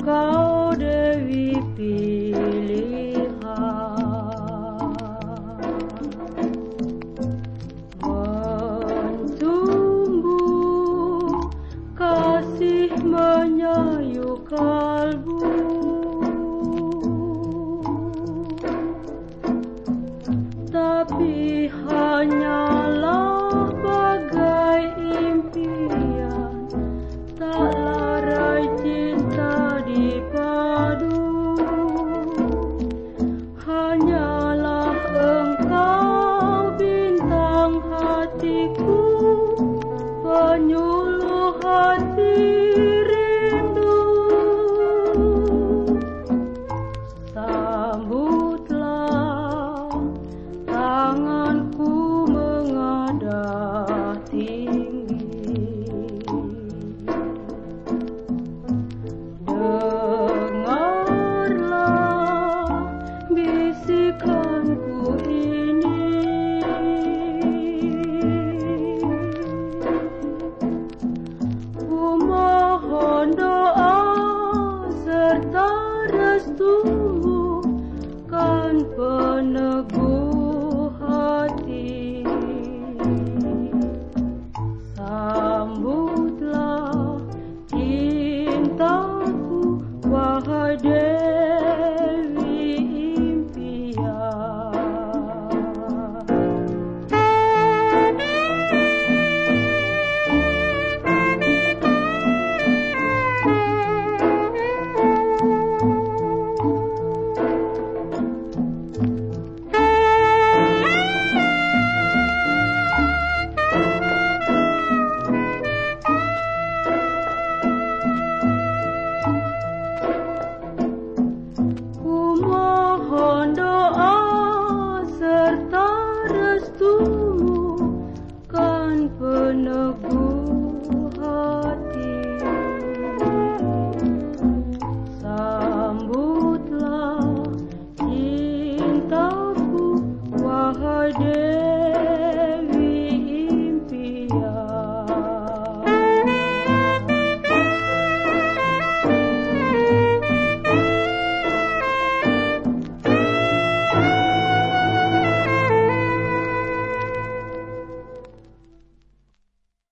kau dewi pilihan Mentumbuh kasih menyayu kalbu Tapi hanyalah tú. gustumu kan